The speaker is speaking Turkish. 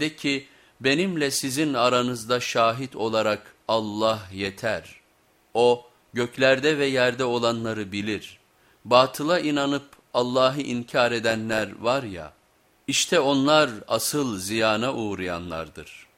De ki benimle sizin aranızda şahit olarak Allah yeter. O göklerde ve yerde olanları bilir. Batıla inanıp Allah'ı inkar edenler var ya, işte onlar asıl ziyana uğrayanlardır.''